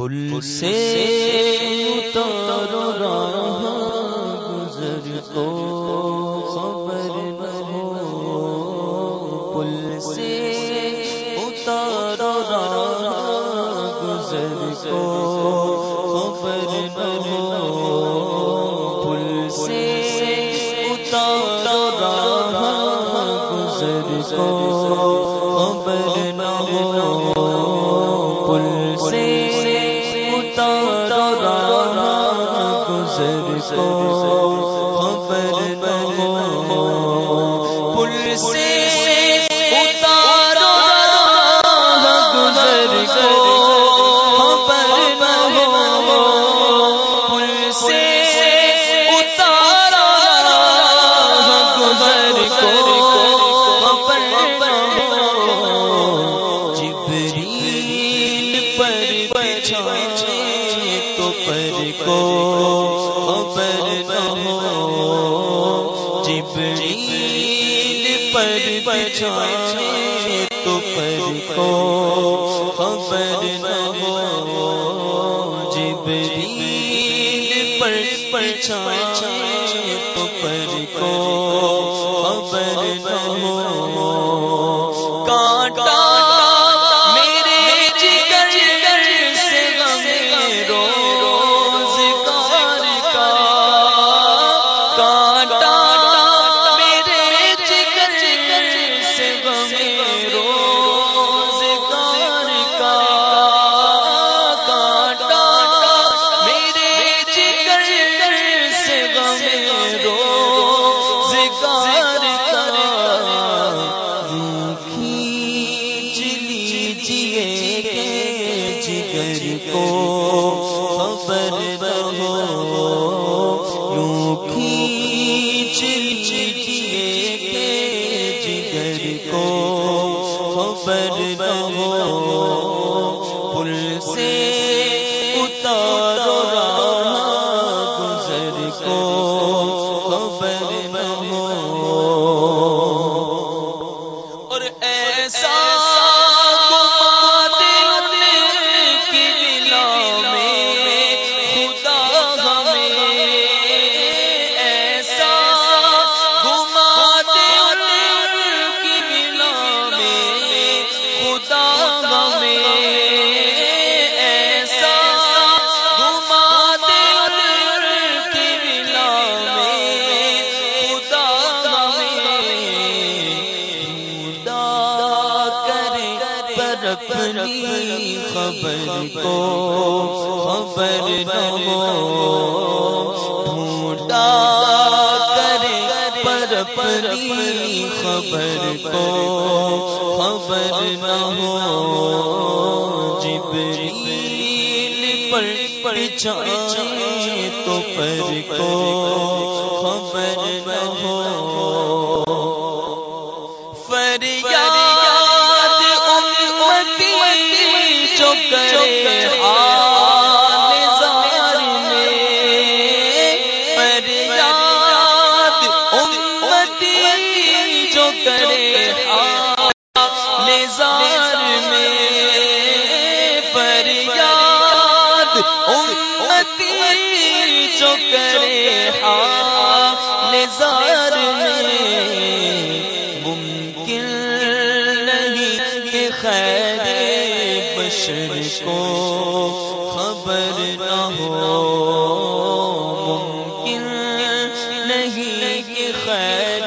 پل سے اتارو راہ گزر کو خبر نہ ہو پل سے اتارو راہ گزر کو خبر نہ ہو پل سے اتارو راہ گزر کو کو خبر نہ ہو۔ پل سے اتارو گزر کو خبر نہ ہو۔ پل سے اتارو راہ گزر کو خبر نہ ہو۔ جبریل پر بچھائے تو پر کو خبر نہ ہو جبریل پر بچھائے تو پر کو خبر نہ ہو جبریل پر بچھائے تو پر کو خبر نہ ہو ہو۔ اپنی خبر کو، خبر نہ ہو ڈھونڈا کرے پر اپنی خبر کو، خبر نہ ہو۔ جبریل پر پچھائے تو پر کو، خبر نہ ہو۔ امتی جو کرے حال زار میں ممکن نہیں کہ خیر بشر کو خبر نہ ہو۔ ممکن نہیں کہ خیر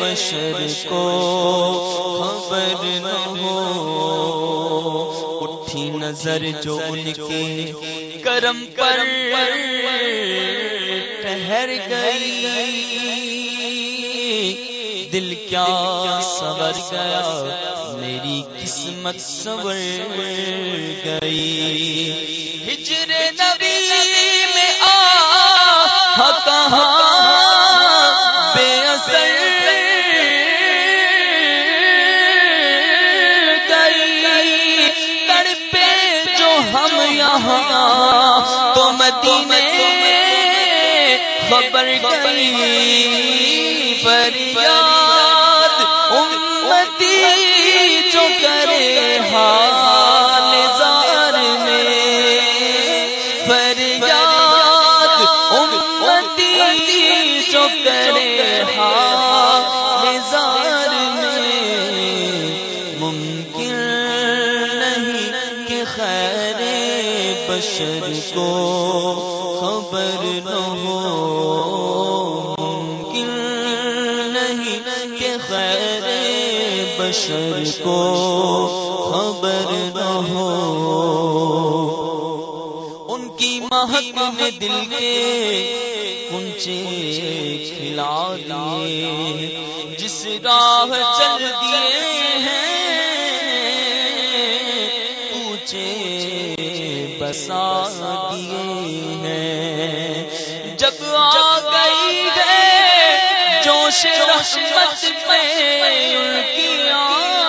بشر کو خبر نہ ہو۔ اٹھی نظر جو ان کے کرم پر ٹہر گئی۔ دل کیا سور گیا میری قسمت سور گئی۔ ہجر نبی خبر گئی فریاد، امتی جو کرے حال زار میں۔ فریاد، امتی جو کرے ہاں زار میں۔ ممکن نہیں کہ خیر بشر کو بشر کو خبر نہ ہو۔ ان کی مہک میں دل کے کنچے کھلا دیے۔ جس راہ چل دیے ہیں پوچھے بسا دیے ہیں۔ رحمت میں ان کی آنکھیں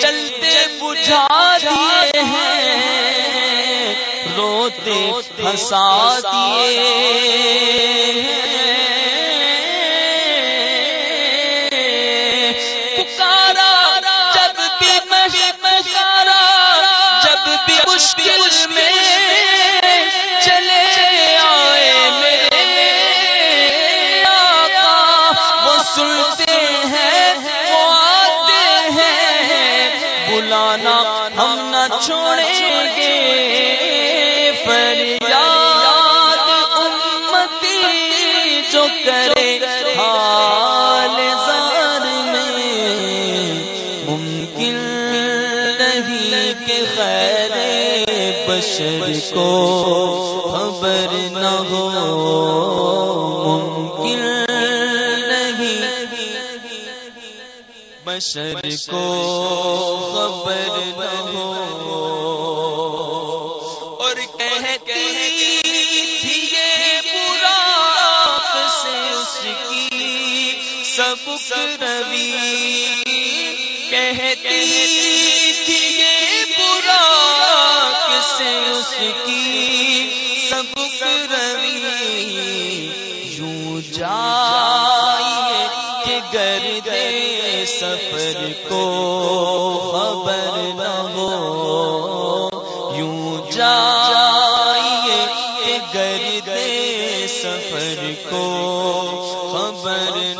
جلتے بجھا دیے ہیں، روتے ہنسا دیے جب بھی پکارا، جب بھی مشکل میں چلے جو کرے حال زار میں ممکن نہیں کہ خیر بشر کو خبر نہ ہو۔ ممکن نہیں بشر کو خبر نہ ہو۔ سب کہتی تھی یہ برا سے اس کی سب روی یوں جائیے کہ گردے سفر کو خبر نہ ہو۔ یوں جائیے کہ گردے سفر کو خبر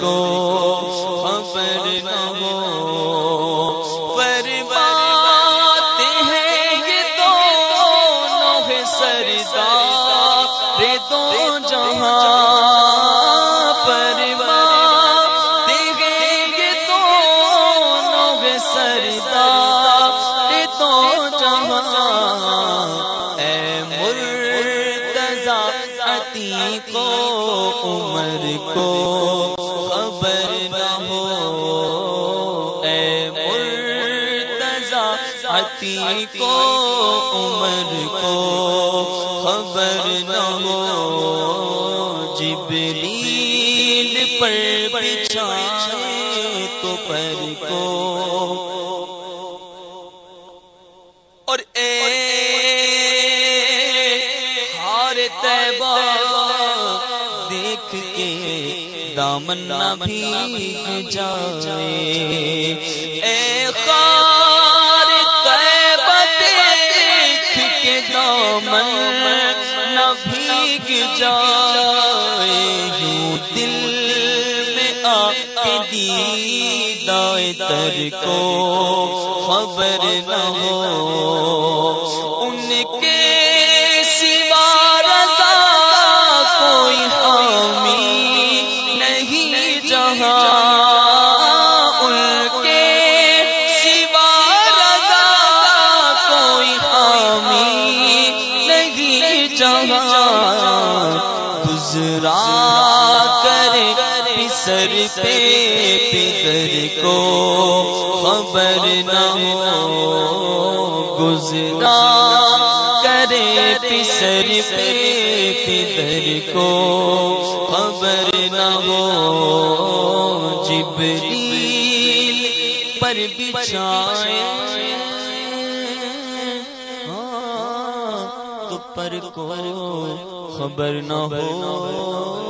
کو خبر نہ ہو۔ پر بات ہے یہ دونوں ہے سردار دو جہاں۔ پر بات ہے یہ دونوں ہے سردار دو جہاں۔ اے مرتضی عتیق کو، عمر کو۔ عتیق کو عمر کو خبر نہ ہو، جبریل پر بچھائے تو پر کو۔ اور اے ہار تیبہ دیکھ کے دامن نہ بھیگ جائے۔ اے خار کو خبر نہ ہو، ان کے سوا رضا کوئی حامی نہیں، جہاں ان کے سوا رضا کوئی حامی نہیں، جہاں گزرا کرے سر پہ پدر کو خبر نہ ہو، گزرا کرے پسر پہ پدر کو، خبر نہ ہو، جبریل پر بچھائے۔ ہاں، تو پر کو خبر نہ ہو۔